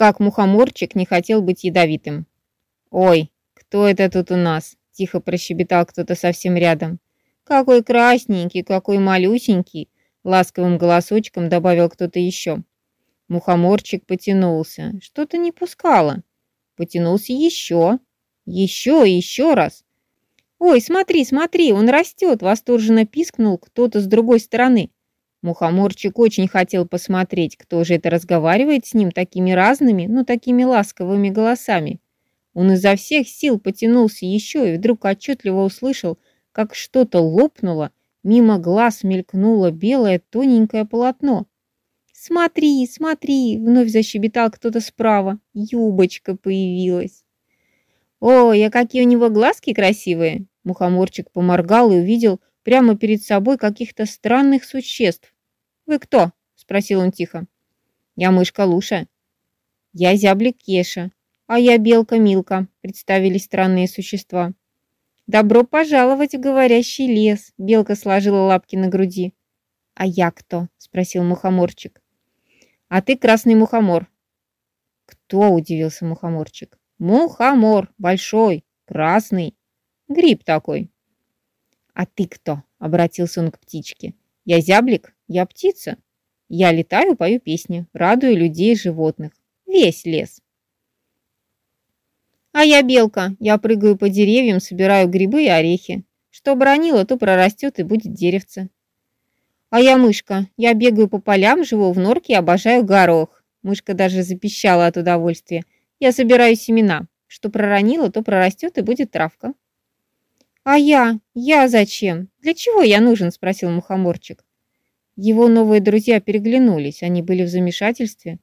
как мухоморчик не хотел быть ядовитым. «Ой, кто это тут у нас?» – тихо прощебетал кто-то совсем рядом. «Какой красненький, какой малюсенький!» – ласковым голосочком добавил кто-то еще. Мухоморчик потянулся. Что-то не пускало. Потянулся еще, еще и еще раз. «Ой, смотри, смотри, он растет!» – восторженно пискнул кто-то с другой стороны. Мухоморчик очень хотел посмотреть, кто же это разговаривает с ним такими разными, но такими ласковыми голосами. Он изо всех сил потянулся еще и вдруг отчетливо услышал, как что-то лопнуло, мимо глаз мелькнуло белое тоненькое полотно. «Смотри, смотри!» — вновь защебетал кто-то справа. Юбочка появилась. «Ой, а какие у него глазки красивые!» Мухоморчик поморгал и увидел прямо перед собой каких-то странных существ. «Вы кто?» — спросил он тихо. «Я мышка Луша». «Я зяблик Кеша». «А я белка Милка», — представились странные существа. «Добро пожаловать в говорящий лес», — белка сложила лапки на груди. «А я кто?» — спросил мухоморчик. «А ты красный мухомор». «Кто?» — удивился мухоморчик. «Мухомор, большой, красный, гриб такой». «А ты кто?» — обратился он к птичке. «Я зяблик, я птица. Я летаю, пою песни, радую людей и животных. Весь лес». А я белка. Я прыгаю по деревьям, собираю грибы и орехи. Что бронила, то прорастет и будет деревце. А я мышка. Я бегаю по полям, живу в норке и обожаю горох. Мышка даже запищала от удовольствия. Я собираю семена. Что проронила, то прорастет и будет травка. «А я? Я зачем? Для чего я нужен?» – спросил мухоморчик. Его новые друзья переглянулись, они были в замешательстве.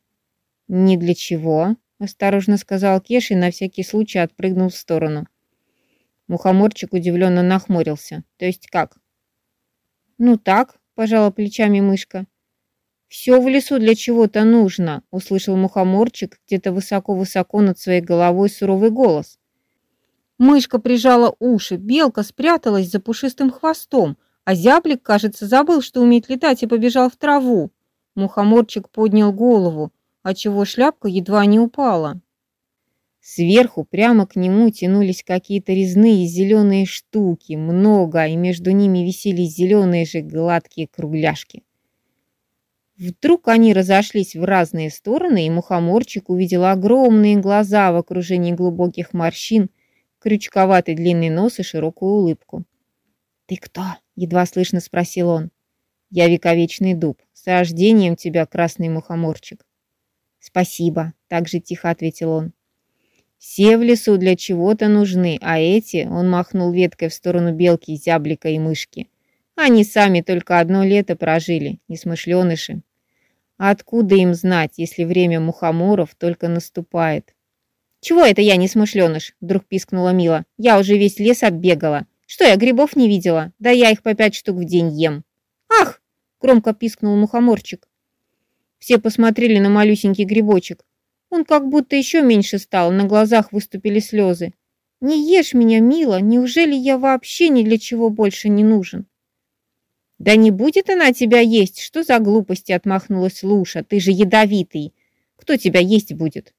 «Не для чего», осторожно сказал Кеш и на всякий случай отпрыгнул в сторону. Мухоморчик удивленно нахмурился. То есть как? Ну так, пожала плечами мышка. Все в лесу для чего-то нужно, услышал мухоморчик где-то высоко-высоко над своей головой суровый голос. Мышка прижала уши, белка спряталась за пушистым хвостом, а зяблик, кажется, забыл, что умеет летать и побежал в траву. Мухоморчик поднял голову отчего шляпка едва не упала. Сверху прямо к нему тянулись какие-то резные зеленые штуки, много, и между ними висели зеленые же гладкие кругляшки. Вдруг они разошлись в разные стороны, и мухоморчик увидел огромные глаза в окружении глубоких морщин, крючковатый длинный нос и широкую улыбку. «Ты кто?» — едва слышно спросил он. «Я вековечный дуб. С рождением тебя, красный мухоморчик». «Спасибо», — так же тихо ответил он. «Все в лесу для чего-то нужны, а эти...» — он махнул веткой в сторону белки, зяблика и мышки. «Они сами только одно лето прожили, несмышленыши. А откуда им знать, если время мухоморов только наступает?» «Чего это я не смышленыш?» — вдруг пискнула Мила. «Я уже весь лес оббегала. Что, я грибов не видела? Да я их по пять штук в день ем». «Ах!» — громко пискнул мухоморчик. Все посмотрели на малюсенький грибочек. Он как будто еще меньше стал, на глазах выступили слезы. «Не ешь меня, мила, неужели я вообще ни для чего больше не нужен?» «Да не будет она тебя есть, что за глупости?» отмахнулась Луша. «Ты же ядовитый. Кто тебя есть будет?»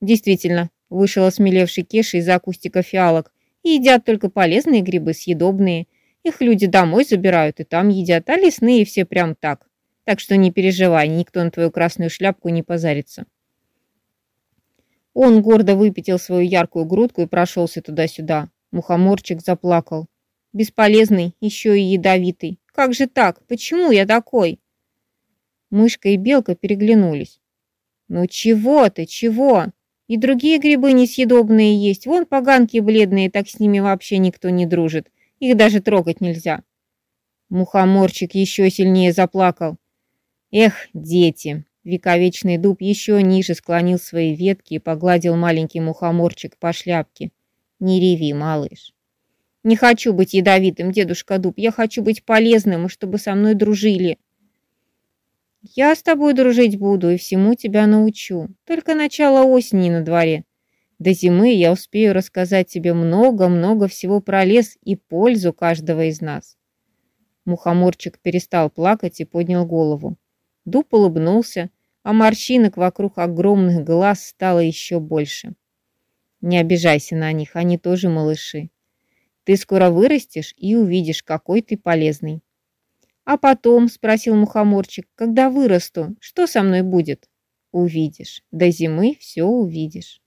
«Действительно», вышел осмелевший Кеша из-за акустика фиалок. «И едят только полезные грибы, съедобные. Их люди домой забирают и там едят, а лесные все прям так. Так что не переживай, никто на твою красную шляпку не позарится. Он гордо выпятил свою яркую грудку и прошелся туда-сюда. Мухоморчик заплакал. Бесполезный, еще и ядовитый. Как же так? Почему я такой? Мышка и белка переглянулись. Ну чего ты, чего? И другие грибы несъедобные есть. Вон поганки бледные, так с ними вообще никто не дружит. Их даже трогать нельзя. Мухоморчик еще сильнее заплакал. Эх, дети! Вековечный дуб еще ниже склонил свои ветки и погладил маленький мухоморчик по шляпке. Не реви, малыш. Не хочу быть ядовитым, дедушка дуб. Я хочу быть полезным, чтобы со мной дружили. Я с тобой дружить буду и всему тебя научу. Только начало осени на дворе. До зимы я успею рассказать тебе много-много всего про лес и пользу каждого из нас. Мухоморчик перестал плакать и поднял голову. Дуб улыбнулся, а морщинок вокруг огромных глаз стало еще больше. Не обижайся на них, они тоже малыши. Ты скоро вырастешь и увидишь, какой ты полезный. А потом, спросил мухоморчик, когда вырасту, что со мной будет? Увидишь. До зимы все увидишь.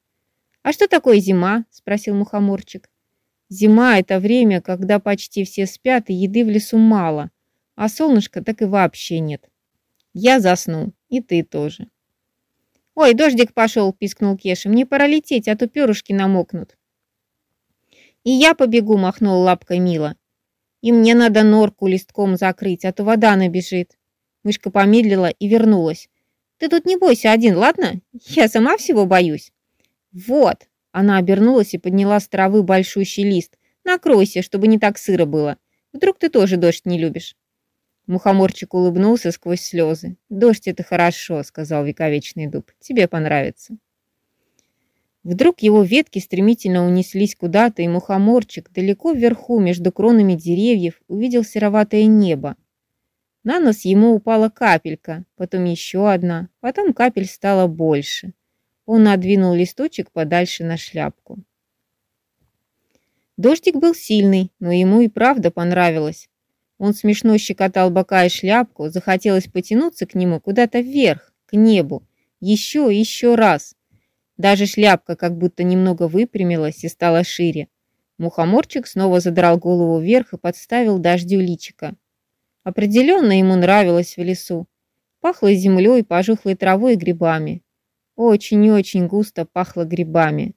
А что такое зима? Спросил мухоморчик. Зима – это время, когда почти все спят и еды в лесу мало, а солнышка так и вообще нет. Я засну, и ты тоже. «Ой, дождик пошел!» – пискнул Кеша. «Мне пора лететь, а то перышки намокнут». «И я побегу!» – махнула лапкой Мила. «И мне надо норку листком закрыть, а то вода набежит». Мышка помедлила и вернулась. «Ты тут не бойся один, ладно? Я сама всего боюсь». «Вот!» – она обернулась и подняла с травы большущий лист. «Накройся, чтобы не так сыро было. Вдруг ты тоже дождь не любишь?» Мухоморчик улыбнулся сквозь слезы. «Дождь — это хорошо», — сказал вековечный дуб. «Тебе понравится». Вдруг его ветки стремительно унеслись куда-то, и мухоморчик далеко вверху, между кронами деревьев, увидел сероватое небо. На нос ему упала капелька, потом еще одна, потом капель стало больше. Он надвинул листочек подальше на шляпку. Дождик был сильный, но ему и правда понравилось. Он смешно щекотал бока и шляпку, захотелось потянуться к нему куда-то вверх, к небу, еще и еще раз. Даже шляпка как будто немного выпрямилась и стала шире. Мухоморчик снова задрал голову вверх и подставил дождю личика. Определенно ему нравилось в лесу. Пахло землей, пожухлой травой и грибами. Очень и очень густо пахло грибами.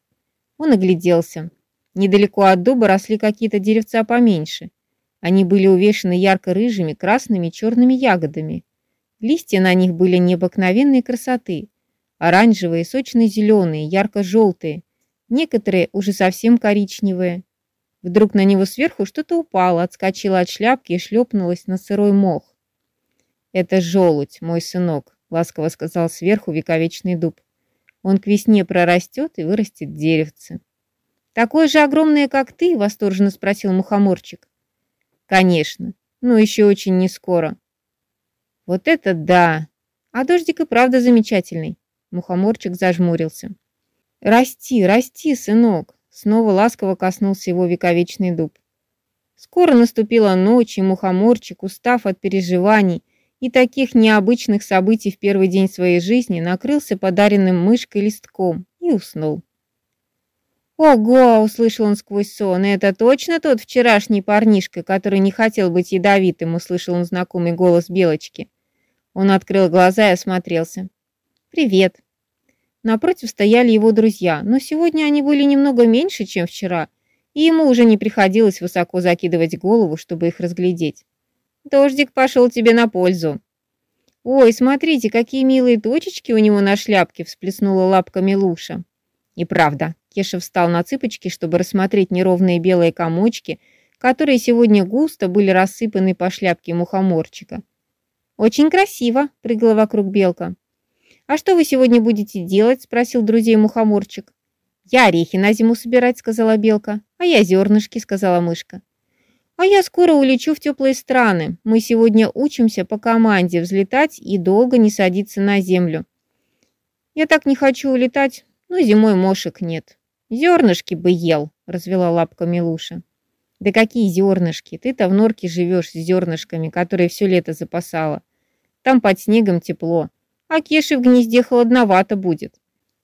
Он огляделся. Недалеко от дуба росли какие-то деревца поменьше. Они были увешаны ярко-рыжими, красными черными ягодами. Листья на них были необыкновенной красоты. Оранжевые, сочно-зеленые, ярко-желтые. Некоторые уже совсем коричневые. Вдруг на него сверху что-то упало, отскочило от шляпки и шлепнулось на сырой мох. «Это желудь, мой сынок», — ласково сказал сверху вековечный дуб. «Он к весне прорастет и вырастет деревце». «Такое же огромное, как ты?» — восторженно спросил мухоморчик. Конечно, но еще очень не скоро. Вот это да! А дождик и правда замечательный. Мухоморчик зажмурился. Расти, расти, сынок. Снова ласково коснулся его вековечный дуб. Скоро наступила ночь, и мухоморчик, устав от переживаний и таких необычных событий в первый день своей жизни, накрылся подаренным мышкой листком и уснул. «Ого!» — услышал он сквозь сон. «Это точно тот вчерашний парнишка, который не хотел быть ядовитым?» — услышал он знакомый голос Белочки. Он открыл глаза и осмотрелся. «Привет!» Напротив стояли его друзья, но сегодня они были немного меньше, чем вчера, и ему уже не приходилось высоко закидывать голову, чтобы их разглядеть. «Дождик пошел тебе на пользу!» «Ой, смотрите, какие милые точечки у него на шляпке!» — всплеснула лапками Луша. И правда, Кеша встал на цыпочки, чтобы рассмотреть неровные белые комочки, которые сегодня густо были рассыпаны по шляпке мухоморчика. «Очень красиво», — прыгала вокруг белка. «А что вы сегодня будете делать?» — спросил друзей мухоморчик. «Я орехи на зиму собирать», — сказала белка. «А я зернышки», — сказала мышка. «А я скоро улечу в теплые страны. Мы сегодня учимся по команде взлетать и долго не садиться на землю». «Я так не хочу улетать, но зимой мошек нет». «Зернышки бы ел», — развела лапками Луша. «Да какие зернышки? Ты-то в норке живешь с зернышками, которые все лето запасала. Там под снегом тепло, а Кеше в гнезде холодновато будет».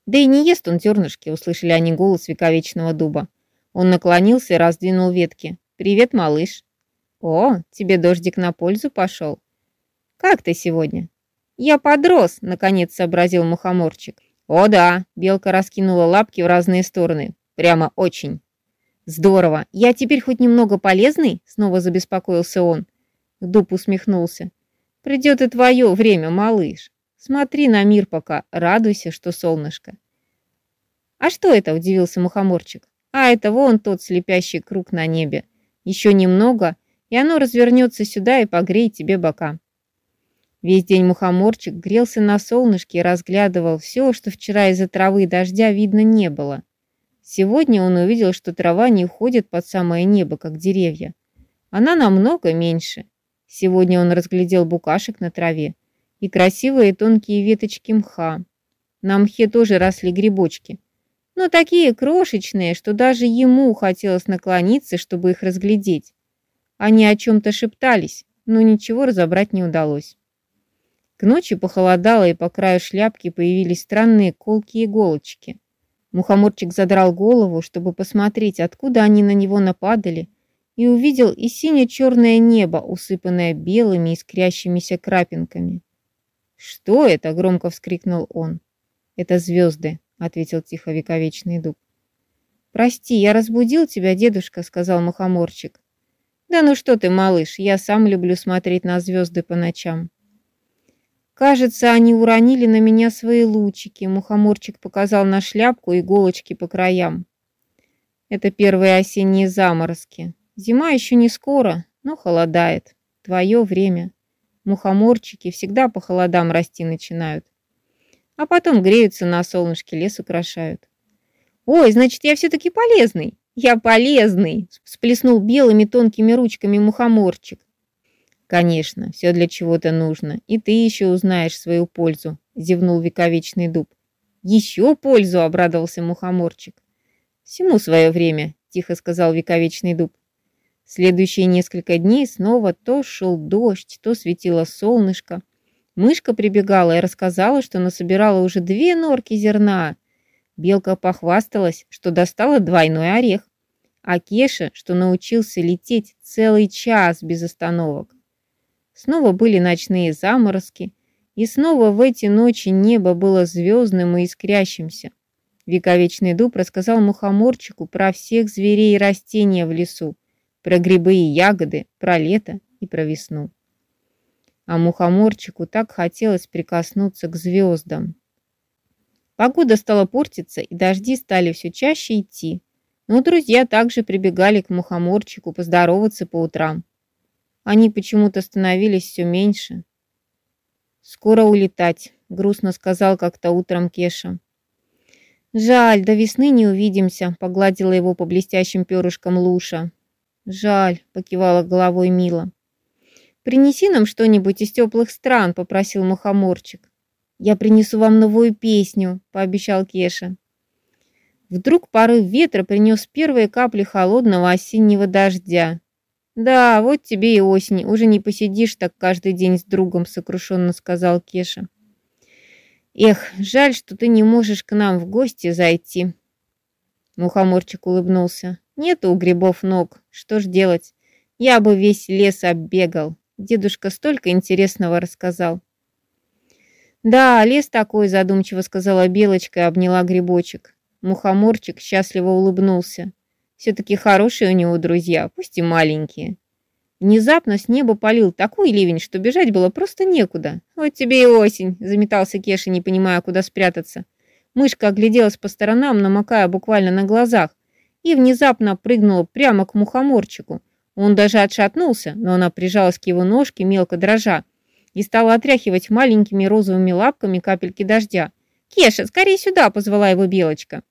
«Да и не ест он зернышки», — услышали они голос вековечного дуба. Он наклонился и раздвинул ветки. «Привет, малыш». «О, тебе дождик на пользу пошел». «Как ты сегодня?» «Я подрос», — наконец сообразил мухоморчик. «О да!» – белка раскинула лапки в разные стороны. «Прямо очень!» «Здорово! Я теперь хоть немного полезный?» – снова забеспокоился он. Дуб усмехнулся. «Придет и твое время, малыш. Смотри на мир пока, радуйся, что солнышко». «А что это?» – удивился мухоморчик. «А это вон тот слепящий круг на небе. Еще немного, и оно развернется сюда и погреет тебе бока». Весь день мухоморчик грелся на солнышке и разглядывал все, что вчера из-за травы и дождя видно не было. Сегодня он увидел, что трава не уходит под самое небо, как деревья. Она намного меньше. Сегодня он разглядел букашек на траве. И красивые тонкие веточки мха. На мхе тоже росли грибочки, но такие крошечные, что даже ему хотелось наклониться, чтобы их разглядеть. Они о чем-то шептались, но ничего разобрать не удалось. К ночи похолодало, и по краю шляпки появились странные колки иголочки. Мухоморчик задрал голову, чтобы посмотреть, откуда они на него нападали, и увидел и сине-черное небо, усыпанное белыми искрящимися крапинками. «Что это?» — громко вскрикнул он. «Это звезды», — ответил тихо вековечный дуб. «Прости, я разбудил тебя, дедушка», — сказал мухоморчик. «Да ну что ты, малыш, я сам люблю смотреть на звезды по ночам». «Кажется, они уронили на меня свои лучики», — мухоморчик показал на шляпку иголочки по краям. «Это первые осенние заморозки. Зима еще не скоро, но холодает. Твое время. Мухоморчики всегда по холодам расти начинают. А потом греются на солнышке, лес украшают. «Ой, значит, я все-таки полезный!» «Я полезный!» – всплеснул белыми тонкими ручками мухоморчик. «Конечно, все для чего-то нужно, и ты еще узнаешь свою пользу», – зевнул вековечный дуб. «Еще пользу!» – обрадовался мухоморчик. «Всему свое время», – тихо сказал вековечный дуб. Следующие несколько дней снова то шел дождь, то светило солнышко. Мышка прибегала и рассказала, что насобирала уже две норки зерна. Белка похвасталась, что достала двойной орех, а Кеша, что научился лететь целый час без остановок. Снова были ночные заморозки, и снова в эти ночи небо было звездным и искрящимся. Вековечный дуб рассказал мухоморчику про всех зверей и растения в лесу, про грибы и ягоды, про лето и про весну. А мухоморчику так хотелось прикоснуться к звездам. Погода стала портиться, и дожди стали все чаще идти. Но друзья также прибегали к мухоморчику поздороваться по утрам. Они почему-то становились все меньше. «Скоро улетать», — грустно сказал как-то утром Кеша. «Жаль, до весны не увидимся», — погладила его по блестящим перышкам Луша. «Жаль», — покивала головой Мила. «Принеси нам что-нибудь из теплых стран», — попросил мухоморчик. «Я принесу вам новую песню», — пообещал Кеша. Вдруг порыв ветра принес первые капли холодного осеннего дождя. «Да, вот тебе и осень, уже не посидишь так каждый день с другом», — сокрушенно сказал Кеша. «Эх, жаль, что ты не можешь к нам в гости зайти». Мухоморчик улыбнулся. «Нету у грибов ног, что ж делать? Я бы весь лес оббегал. Дедушка столько интересного рассказал». «Да, лес такой», — задумчиво сказала Белочка и обняла грибочек. Мухоморчик счастливо улыбнулся. Все-таки хорошие у него друзья, пусть и маленькие. Внезапно с неба полил такой ливень, что бежать было просто некуда. «Вот тебе и осень», — заметался Кеша, не понимая, куда спрятаться. Мышка огляделась по сторонам, намокая буквально на глазах, и внезапно прыгнула прямо к мухоморчику. Он даже отшатнулся, но она прижалась к его ножке, мелко дрожа, и стала отряхивать маленькими розовыми лапками капельки дождя. «Кеша, скорее сюда!» — позвала его Белочка.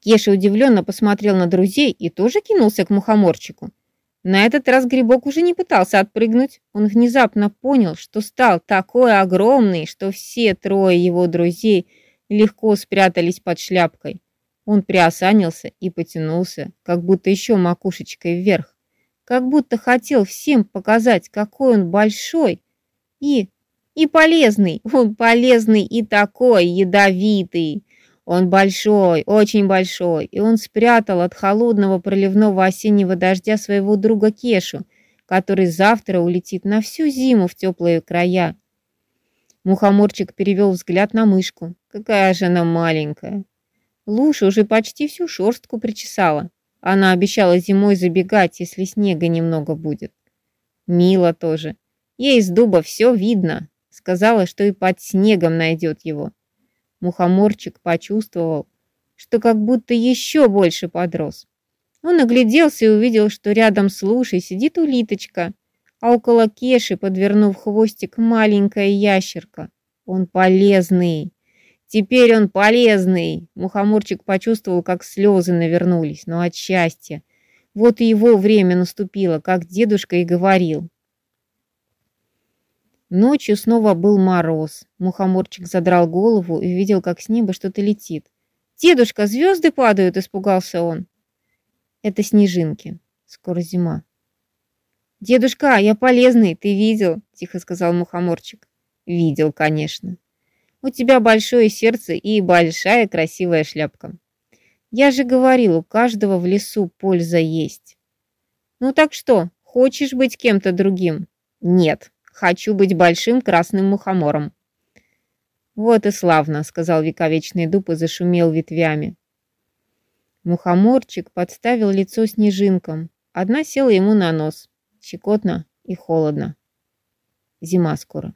Кеша удивленно посмотрел на друзей и тоже кинулся к мухоморчику. На этот раз грибок уже не пытался отпрыгнуть. Он внезапно понял, что стал такой огромный, что все трое его друзей легко спрятались под шляпкой. Он приосанился и потянулся, как будто еще макушечкой вверх как будто хотел всем показать, какой он большой и... и полезный. Он полезный и такой ядовитый. Он большой, очень большой, и он спрятал от холодного проливного осеннего дождя своего друга Кешу, который завтра улетит на всю зиму в теплые края. Мухоморчик перевел взгляд на мышку. Какая же она маленькая. Луша уже почти всю шерстку причесала. Она обещала зимой забегать, если снега немного будет. Мила тоже. Ей из дуба все видно. Сказала, что и под снегом найдет его. Мухоморчик почувствовал, что как будто еще больше подрос. Он огляделся и увидел, что рядом с Лушей сидит улиточка, а около Кеши, подвернув хвостик, маленькая ящерка. Он полезный. Теперь он полезный. Мухоморчик почувствовал, как слезы навернулись, но от счастья. Вот и его время наступило, как дедушка и говорил. Ночью снова был мороз. Мухоморчик задрал голову и увидел, как с неба что-то летит. «Дедушка, звезды падают!» – испугался он. «Это снежинки. Скоро зима». «Дедушка, я полезный, ты видел?» – тихо сказал Мухоморчик. «Видел, конечно. У тебя большое сердце и большая красивая шляпка. Я же говорил, у каждого в лесу польза есть». «Ну так что, хочешь быть кем-то другим?» «Нет, хочу быть большим красным мухомором». «Вот и славно», — сказал вековечный дуб и зашумел ветвями. Мухоморчик подставил лицо снежинкам. Одна села ему на нос. Щекотно и холодно. Зима скоро.